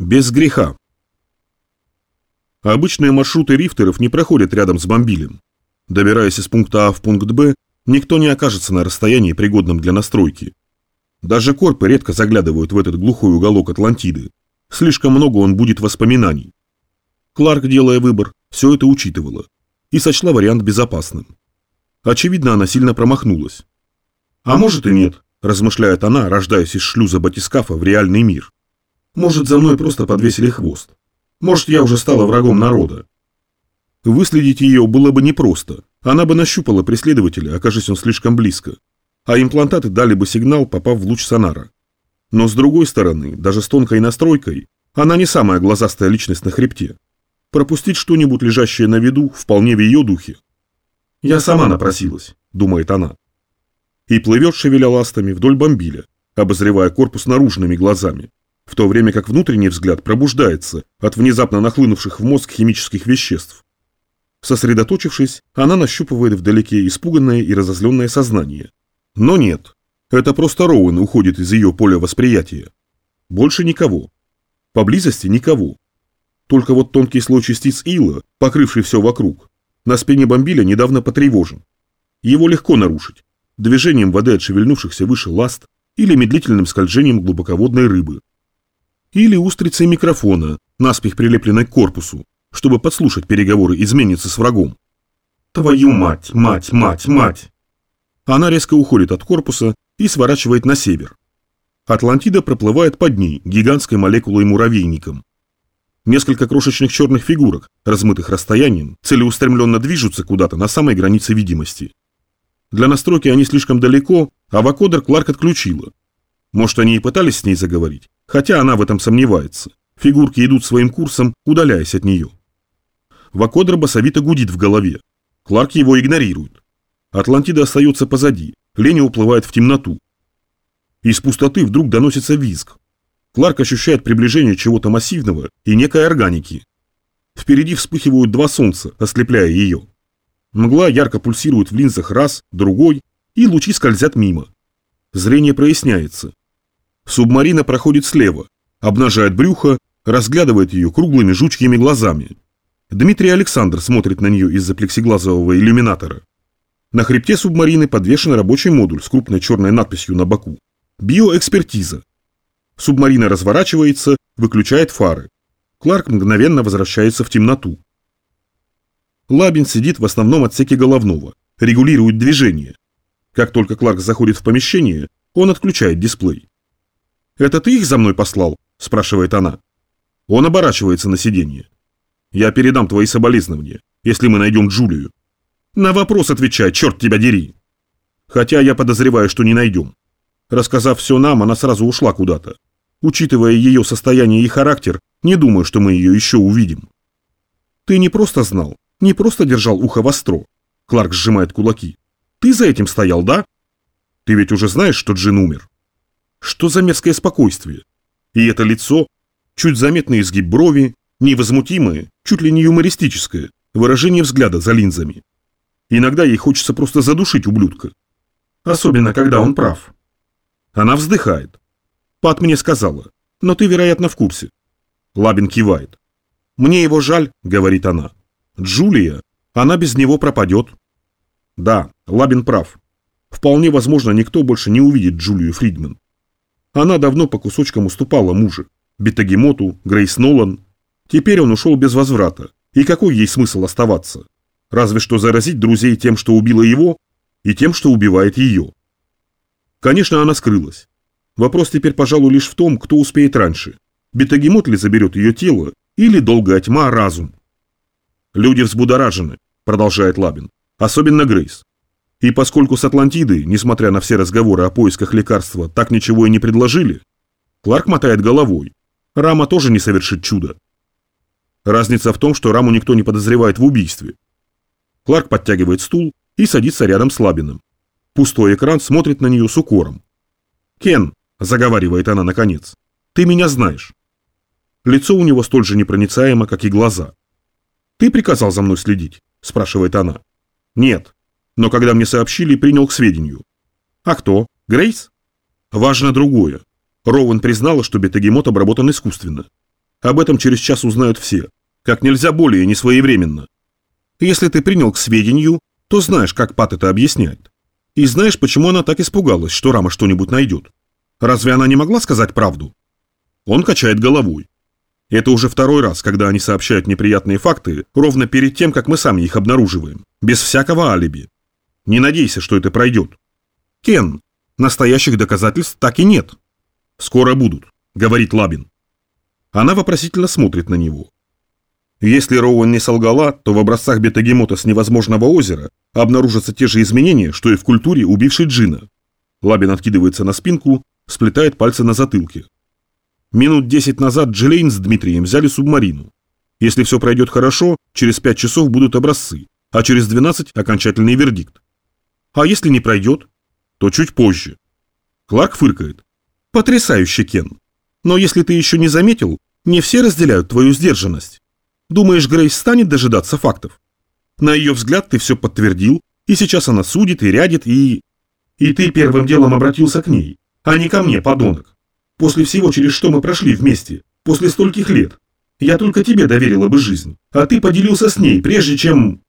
Без греха. Обычные маршруты рифтеров не проходят рядом с бомбилем. Добираясь из пункта А в пункт Б, никто не окажется на расстоянии, пригодном для настройки. Даже корпы редко заглядывают в этот глухой уголок Атлантиды. Слишком много он будет воспоминаний. Кларк, делая выбор, все это учитывала и сочла вариант безопасным. Очевидно, она сильно промахнулась. А может и нет, размышляет она, рождаясь из шлюза батискафа в реальный мир. Может, за мной просто подвесили хвост. Может, я уже стала врагом народа. Выследить ее было бы непросто. Она бы нащупала преследователя, окажись он слишком близко. А имплантаты дали бы сигнал, попав в луч сонара. Но с другой стороны, даже с тонкой настройкой, она не самая глазастая личность на хребте. Пропустить что-нибудь, лежащее на виду, вполне в ее духе. «Я сама напросилась», — думает она. И плывет, шевеля ластами, вдоль бомбиля, обозревая корпус наружными глазами в то время как внутренний взгляд пробуждается от внезапно нахлынувших в мозг химических веществ. Сосредоточившись, она нащупывает вдалеке испуганное и разозленное сознание. Но нет, это просто Роуэн уходит из ее поля восприятия. Больше никого. Поблизости никого. Только вот тонкий слой частиц ила, покрывший все вокруг, на спине бомбиля недавно потревожен. Его легко нарушить, движением воды от шевельнувшихся выше ласт или медлительным скольжением глубоководной рыбы или устрицей микрофона, наспех прилепленной к корпусу, чтобы подслушать переговоры изменницы с врагом. Твою мать, мать, мать, мать! Она резко уходит от корпуса и сворачивает на север. Атлантида проплывает под ней гигантской молекулой-муравейником. Несколько крошечных черных фигурок, размытых расстоянием, целеустремленно движутся куда-то на самой границе видимости. Для настройки они слишком далеко, а вакодер Кларк отключила. Может, они и пытались с ней заговорить, хотя она в этом сомневается. Фигурки идут своим курсом, удаляясь от нее. Вакодр басовито гудит в голове. Кларк его игнорирует. Атлантида остается позади, Леня уплывает в темноту. Из пустоты вдруг доносится визг. Кларк ощущает приближение чего-то массивного и некой органики. Впереди вспыхивают два солнца, ослепляя ее. Мгла ярко пульсирует в линзах раз, другой, и лучи скользят мимо. Зрение проясняется. Субмарина проходит слева, обнажает брюхо, разглядывает ее круглыми жучьими глазами. Дмитрий Александр смотрит на нее из-за плексиглазового иллюминатора. На хребте субмарины подвешен рабочий модуль с крупной черной надписью на боку. Биоэкспертиза. Субмарина разворачивается, выключает фары. Кларк мгновенно возвращается в темноту. Лабин сидит в основном отсеке головного, регулирует движение. Как только Кларк заходит в помещение, он отключает дисплей. «Это ты их за мной послал?» – спрашивает она. Он оборачивается на сиденье. «Я передам твои соболезнования, если мы найдем Джулию». «На вопрос отвечай, черт тебя дери!» «Хотя я подозреваю, что не найдем. Рассказав все нам, она сразу ушла куда-то. Учитывая ее состояние и характер, не думаю, что мы ее еще увидим». «Ты не просто знал, не просто держал ухо востро», – Кларк сжимает кулаки. «Ты за этим стоял, да? Ты ведь уже знаешь, что Джин умер?» Что за мерзкое спокойствие? И это лицо, чуть заметный изгиб брови, невозмутимое, чуть ли не юмористическое, выражение взгляда за линзами. Иногда ей хочется просто задушить ублюдка. Особенно, когда он прав. Она вздыхает. Пат мне сказала, но ты, вероятно, в курсе. Лабин кивает. «Мне его жаль», — говорит она. «Джулия, она без него пропадет». Да, Лабин прав. Вполне возможно, никто больше не увидит Джулию Фридман. Она давно по кусочкам уступала мужу, Бетагемоту, Грейс Нолан. Теперь он ушел без возврата. И какой ей смысл оставаться? Разве что заразить друзей тем, что убило его, и тем, что убивает ее. Конечно, она скрылась. Вопрос теперь, пожалуй, лишь в том, кто успеет раньше. Бетагемот ли заберет ее тело, или долгая тьма разум? Люди взбудоражены, продолжает Лабин. Особенно Грейс. И поскольку с Атлантиды, несмотря на все разговоры о поисках лекарства, так ничего и не предложили, Кларк мотает головой. Рама тоже не совершит чудо. Разница в том, что Раму никто не подозревает в убийстве. Кларк подтягивает стул и садится рядом с Лабиным. Пустой экран смотрит на нее с укором. «Кен», — заговаривает она наконец, — «ты меня знаешь». Лицо у него столь же непроницаемо, как и глаза. «Ты приказал за мной следить?» – спрашивает она. «Нет но когда мне сообщили, принял к сведению. А кто? Грейс? Важно другое. Роуэн признала, что бетагемот обработан искусственно. Об этом через час узнают все. Как нельзя более несвоевременно. Если ты принял к сведению, то знаешь, как Пат это объясняет. И знаешь, почему она так испугалась, что Рама что-нибудь найдет. Разве она не могла сказать правду? Он качает головой. Это уже второй раз, когда они сообщают неприятные факты, ровно перед тем, как мы сами их обнаруживаем, без всякого алиби. Не надейся, что это пройдет. Кен, настоящих доказательств так и нет. Скоро будут, говорит Лабин. Она вопросительно смотрит на него. Если Роуэн не солгала, то в образцах бетагемота с невозможного озера обнаружатся те же изменения, что и в культуре убившей Джина. Лабин откидывается на спинку, сплетает пальцы на затылке. Минут десять назад Джилейн с Дмитрием взяли субмарину. Если все пройдет хорошо, через пять часов будут образцы, а через 12 окончательный вердикт. А если не пройдет, то чуть позже. Кларк фыркает. Потрясающе, Кен. Но если ты еще не заметил, не все разделяют твою сдержанность. Думаешь, Грейс станет дожидаться фактов? На ее взгляд ты все подтвердил, и сейчас она судит и рядит, и... И ты первым делом обратился к ней, а не ко мне, подонок. После всего, через что мы прошли вместе, после стольких лет. Я только тебе доверила бы жизнь, а ты поделился с ней, прежде чем...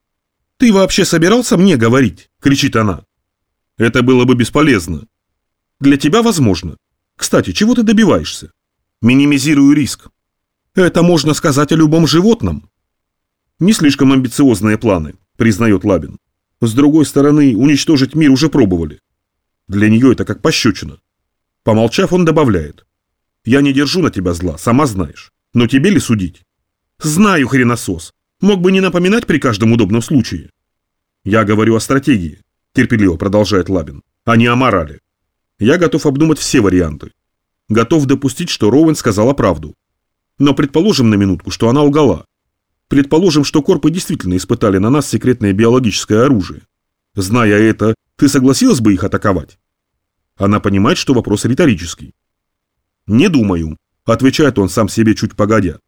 «Ты вообще собирался мне говорить?» – кричит она. «Это было бы бесполезно». «Для тебя возможно. Кстати, чего ты добиваешься?» «Минимизирую риск». «Это можно сказать о любом животном». «Не слишком амбициозные планы», – признает Лабин. «С другой стороны, уничтожить мир уже пробовали. Для нее это как пощечина. Помолчав, он добавляет. «Я не держу на тебя зла, сама знаешь. Но тебе ли судить?» «Знаю, хреносос. Мог бы не напоминать при каждом удобном случае». «Я говорю о стратегии», – терпеливо продолжает Лабин, – «а не о морали. Я готов обдумать все варианты. Готов допустить, что Роуэн сказала правду. Но предположим на минутку, что она лгала. Предположим, что корпы действительно испытали на нас секретное биологическое оружие. Зная это, ты согласилась бы их атаковать? Она понимает, что вопрос риторический. «Не думаю», – отвечает он сам себе чуть погодя.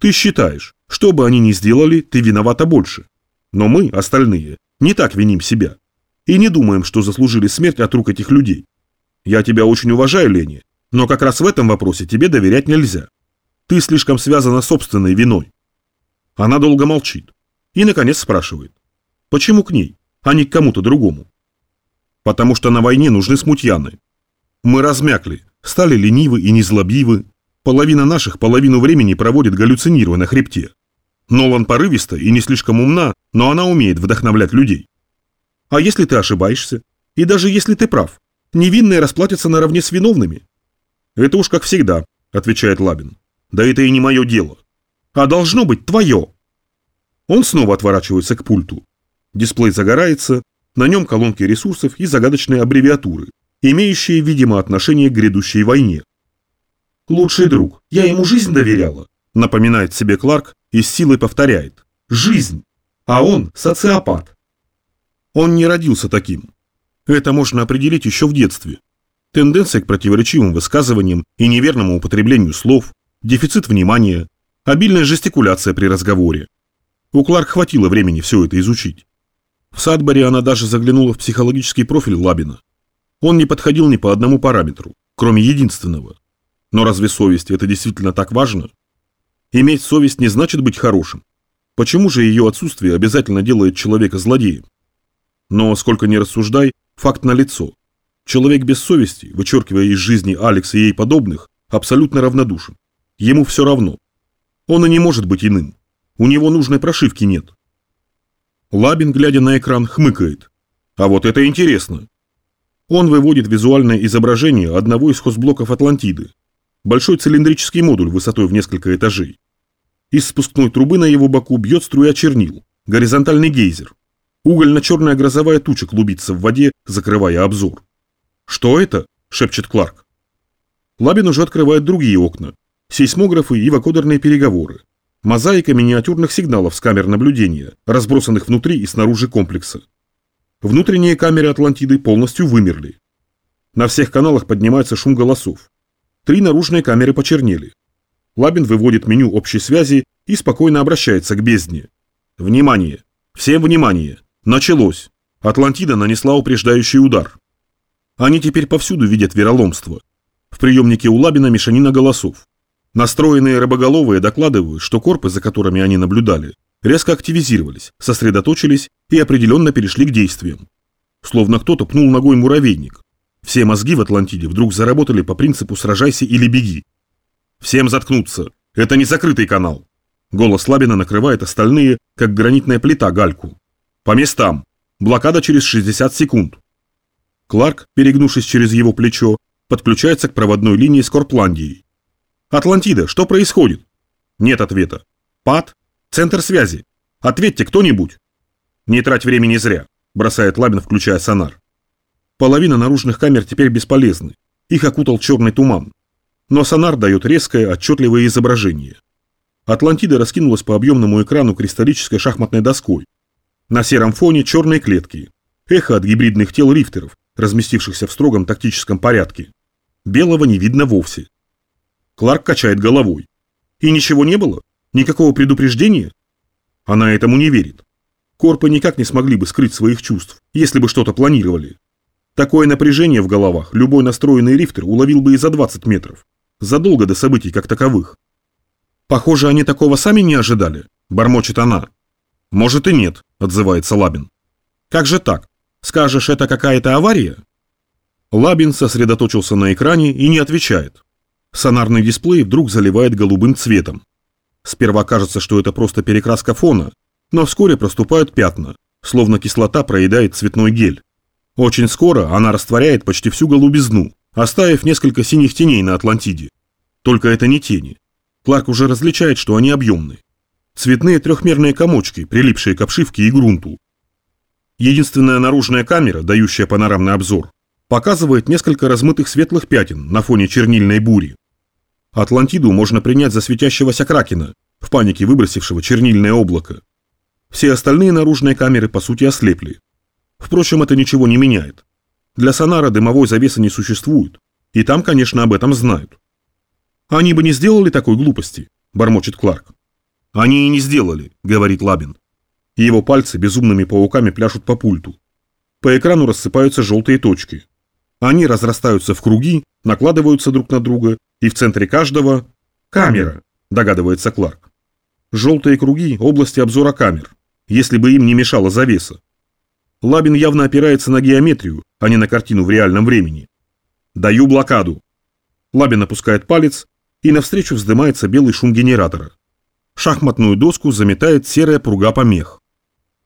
«Ты считаешь, что бы они ни сделали, ты виновата больше. Но мы, остальные, не так виним себя. И не думаем, что заслужили смерть от рук этих людей. Я тебя очень уважаю, Лени, но как раз в этом вопросе тебе доверять нельзя. Ты слишком связана собственной виной». Она долго молчит и, наконец, спрашивает. «Почему к ней, а не к кому-то другому?» потому что на войне нужны смутьяны. Мы размякли, стали ленивы и незлобивы. Половина наших половину времени проводит галлюцинируя на хребте. Нолан порывиста и не слишком умна, но она умеет вдохновлять людей. А если ты ошибаешься? И даже если ты прав, невинные расплатятся наравне с виновными? Это уж как всегда, отвечает Лабин. Да это и не мое дело. А должно быть твое. Он снова отворачивается к пульту. Дисплей загорается, на нем колонки ресурсов и загадочные аббревиатуры, имеющие, видимо, отношение к грядущей войне. «Лучший друг, я ему жизнь доверяла», напоминает себе Кларк и с силой повторяет. «Жизнь! А он социопат!» Он не родился таким. Это можно определить еще в детстве. Тенденция к противоречивым высказываниям и неверному употреблению слов, дефицит внимания, обильная жестикуляция при разговоре. У Кларк хватило времени все это изучить. В Садборе она даже заглянула в психологический профиль Лабина. Он не подходил ни по одному параметру, кроме единственного. Но разве совесть – это действительно так важно? Иметь совесть не значит быть хорошим. Почему же ее отсутствие обязательно делает человека злодеем? Но, сколько ни рассуждай, факт налицо. Человек без совести, вычеркивая из жизни Алекс и ей подобных, абсолютно равнодушен. Ему все равно. Он и не может быть иным. У него нужной прошивки нет. Лабин, глядя на экран, хмыкает. А вот это интересно. Он выводит визуальное изображение одного из хозблоков Атлантиды. Большой цилиндрический модуль высотой в несколько этажей. Из спускной трубы на его боку бьет струя чернил, горизонтальный гейзер. Угольно-черная грозовая туча клубится в воде, закрывая обзор. «Что это?» – шепчет Кларк. Лабин уже открывает другие окна. Сейсмографы и вакодерные переговоры. Мозаика миниатюрных сигналов с камер наблюдения, разбросанных внутри и снаружи комплекса. Внутренние камеры Атлантиды полностью вымерли. На всех каналах поднимается шум голосов. Три наружные камеры почернели. Лабин выводит меню общей связи и спокойно обращается к бездне. Внимание! Всем внимание! Началось! Атлантида нанесла упреждающий удар. Они теперь повсюду видят вероломство. В приемнике у Лабина мешанина голосов. Настроенные рыбоголовые докладывают, что корпы, за которыми они наблюдали, резко активизировались, сосредоточились и определенно перешли к действиям. Словно кто-то пнул ногой муравейник. Все мозги в Атлантиде вдруг заработали по принципу «сражайся или беги». «Всем заткнуться! Это не закрытый канал!» Голос Лабина накрывает остальные, как гранитная плита, гальку. «По местам! Блокада через 60 секунд!» Кларк, перегнувшись через его плечо, подключается к проводной линии с Корпландией. «Атлантида, что происходит?» Нет ответа. «Пад? Центр связи? Ответьте кто-нибудь!» «Не трать времени зря», – бросает Лабин, включая сонар. Половина наружных камер теперь бесполезны. Их окутал черный туман. Но сонар дает резкое, отчетливое изображение. Атлантида раскинулась по объемному экрану кристаллической шахматной доской. На сером фоне черные клетки. Эхо от гибридных тел рифтеров, разместившихся в строгом тактическом порядке. Белого не видно вовсе. Кларк качает головой. И ничего не было? Никакого предупреждения? Она этому не верит. Корпы никак не смогли бы скрыть своих чувств, если бы что-то планировали. Такое напряжение в головах любой настроенный рифтер уловил бы и за 20 метров, задолго до событий как таковых. «Похоже, они такого сами не ожидали», – бормочет она. «Может и нет», – отзывается Лабин. «Как же так? Скажешь, это какая-то авария?» Лабин сосредоточился на экране и не отвечает. Сонарный дисплей вдруг заливает голубым цветом. Сперва кажется, что это просто перекраска фона, но вскоре проступают пятна, словно кислота проедает цветной гель. Очень скоро она растворяет почти всю голубизну, оставив несколько синих теней на Атлантиде. Только это не тени. Кларк уже различает, что они объемные. Цветные трехмерные комочки, прилипшие к обшивке и грунту. Единственная наружная камера, дающая панорамный обзор, показывает несколько размытых светлых пятен на фоне чернильной бури. Атлантиду можно принять за светящегося кракена, в панике выбросившего чернильное облако. Все остальные наружные камеры по сути ослепли. Впрочем, это ничего не меняет. Для сонара дымовой завесы не существует, и там, конечно, об этом знают. Они бы не сделали такой глупости, бормочет Кларк. Они и не сделали, говорит Лабин. Его пальцы безумными пауками пляшут по пульту. По экрану рассыпаются желтые точки. Они разрастаются в круги, накладываются друг на друга, и в центре каждого – камера, догадывается Кларк. Желтые круги – области обзора камер, если бы им не мешала завеса. Лабин явно опирается на геометрию, а не на картину в реальном времени. «Даю блокаду». Лабин опускает палец, и навстречу вздымается белый шум генератора. Шахматную доску заметает серая пруга помех.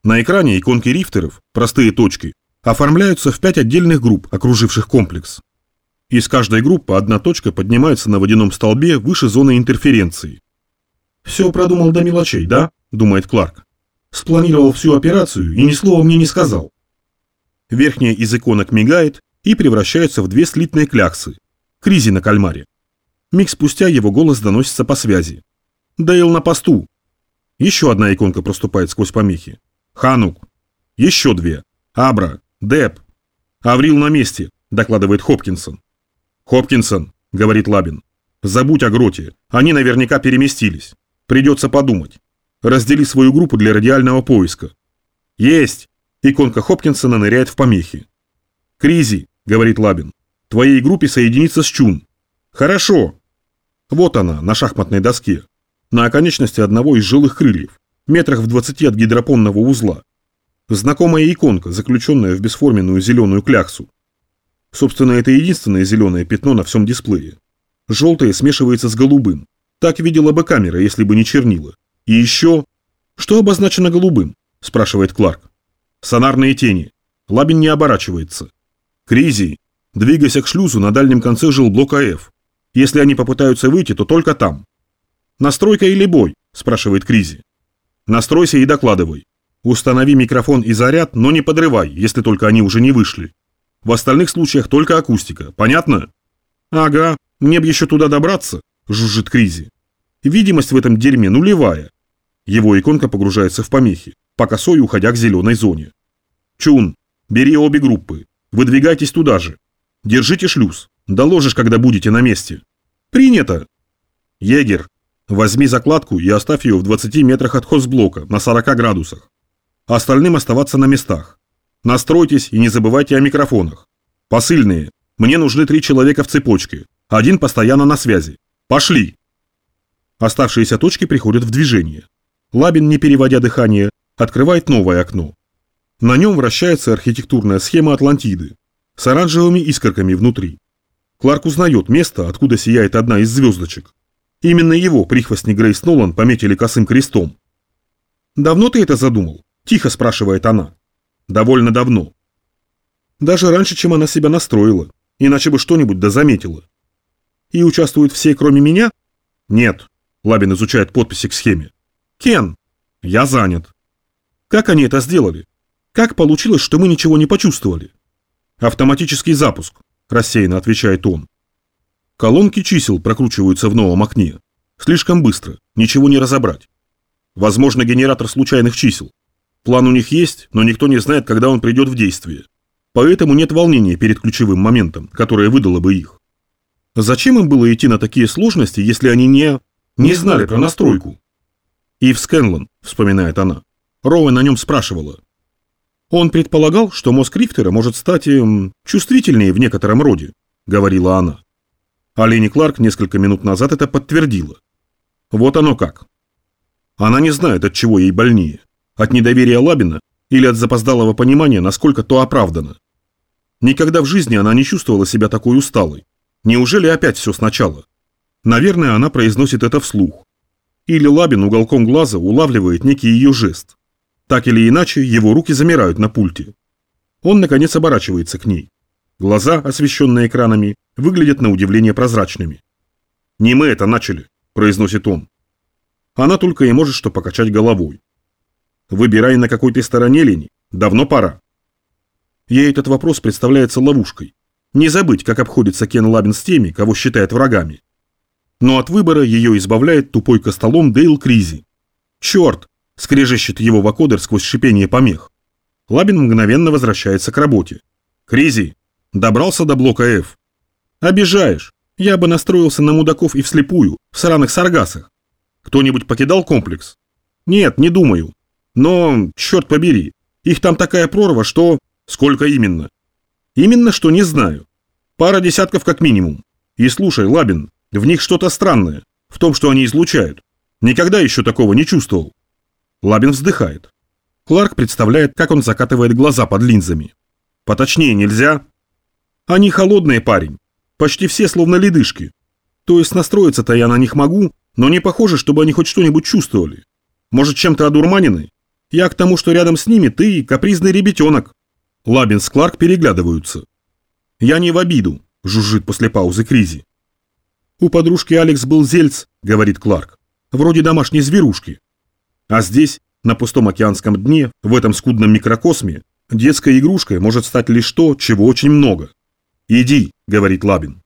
На экране иконки рифтеров, простые точки, оформляются в пять отдельных групп, окруживших комплекс. Из каждой группы одна точка поднимается на водяном столбе выше зоны интерференции. «Все продумал до мелочей, да?» – думает Кларк. Спланировал всю операцию и ни слова мне не сказал. Верхняя из иконок мигает и превращается в две слитные кляксы. Кризи на кальмаре. Миг спустя его голос доносится по связи. Дейл на посту. Еще одна иконка проступает сквозь помехи. Ханук. Еще две. Абра. Деп. Аврил на месте, докладывает Хопкинсон. Хопкинсон, говорит Лабин. Забудь о гроте. Они наверняка переместились. Придется подумать. Раздели свою группу для радиального поиска. Есть! Иконка Хопкинсона ныряет в помехи. Кризи, говорит Лабин. Твоей группе соединиться с Чун. Хорошо. Вот она, на шахматной доске. На оконечности одного из жилых крыльев, метрах в 20 от гидропонного узла. Знакомая иконка, заключенная в бесформенную зеленую кляксу. Собственно, это единственное зеленое пятно на всем дисплее. Желтое смешивается с голубым. Так видела бы камера, если бы не чернила. И еще... Что обозначено голубым? Спрашивает Кларк. Сонарные тени. Лабин не оборачивается. Кризи. Двигайся к шлюзу на дальнем конце жилблока F. Если они попытаются выйти, то только там. Настройка или бой? Спрашивает Кризи. Настройся и докладывай. Установи микрофон и заряд, но не подрывай, если только они уже не вышли. В остальных случаях только акустика. Понятно? Ага, мне б еще туда добраться, жужжит Кризи. Видимость в этом дерьме нулевая. Его иконка погружается в помехи, по косой уходя к зеленой зоне. Чун, бери обе группы. Выдвигайтесь туда же. Держите шлюз. Доложишь, когда будете на месте. Принято. Егер, возьми закладку и оставь ее в 20 метрах от хозблока на 40 градусах. Остальным оставаться на местах. Настройтесь и не забывайте о микрофонах. Посыльные, мне нужны три человека в цепочке. Один постоянно на связи. Пошли. Оставшиеся точки приходят в движение. Лабин, не переводя дыхание, открывает новое окно. На нем вращается архитектурная схема Атлантиды с оранжевыми искорками внутри. Кларк узнает место, откуда сияет одна из звездочек. Именно его прихвостни Грейс Нолан пометили косым крестом. «Давно ты это задумал?» – тихо спрашивает она. «Довольно давно». Даже раньше, чем она себя настроила, иначе бы что-нибудь да заметила. «И участвуют все, кроме меня?» «Нет», – Лабин изучает подписи к схеме. «Кен, я занят». «Как они это сделали? Как получилось, что мы ничего не почувствовали?» «Автоматический запуск», – рассеянно отвечает он. Колонки чисел прокручиваются в новом окне. Слишком быстро, ничего не разобрать. Возможно, генератор случайных чисел. План у них есть, но никто не знает, когда он придет в действие. Поэтому нет волнения перед ключевым моментом, которое выдало бы их. Зачем им было идти на такие сложности, если они не... не знали про настройку? Ив Скэнлон, вспоминает она. Роуэн на нем спрашивала. Он предполагал, что мозг Рихтера может стать эм, чувствительнее в некотором роде, говорила она. А Лени Кларк несколько минут назад это подтвердила. Вот оно как. Она не знает, от чего ей больнее. От недоверия Лабина или от запоздалого понимания, насколько то оправдано. Никогда в жизни она не чувствовала себя такой усталой. Неужели опять все сначала? Наверное, она произносит это вслух. Или Лабин уголком глаза улавливает некий ее жест. Так или иначе, его руки замирают на пульте. Он, наконец, оборачивается к ней. Глаза, освещенные экранами, выглядят на удивление прозрачными. «Не мы это начали», – произносит он. Она только и может что покачать головой. Выбирай, на какой ты стороне, Лени. Давно пора. Ей этот вопрос представляется ловушкой. Не забыть, как обходится Кен Лабин с теми, кого считает врагами. Но от выбора ее избавляет тупой костолом Дейл Кризи. «Черт!» – скрежещет его вакодер сквозь шипение помех. Лабин мгновенно возвращается к работе. «Кризи! Добрался до блока F!» «Обижаешь! Я бы настроился на мудаков и вслепую, в сраных саргасах. Кто-нибудь покидал комплекс? Нет, не думаю. Но, черт побери, их там такая прорва, что... Сколько именно? Именно, что не знаю. Пара десятков как минимум. И слушай, Лабин, в них что-то странное. В том, что они излучают. Никогда еще такого не чувствовал. Лабин вздыхает. Кларк представляет, как он закатывает глаза под линзами. Поточнее нельзя? Они холодные, парень. Почти все словно ледышки. То есть настроиться-то я на них могу, но не похоже, чтобы они хоть что-нибудь чувствовали. Может, чем-то одурманены? Я к тому, что рядом с ними ты капризный ребятенок. Лабин с Кларк переглядываются. Я не в обиду, жужжит после паузы Кризи. У подружки Алекс был зельц, говорит Кларк. Вроде домашней зверушки. А здесь, на пустом океанском дне, в этом скудном микрокосме, детской игрушкой может стать лишь то, чего очень много. «Иди», — говорит Лабин.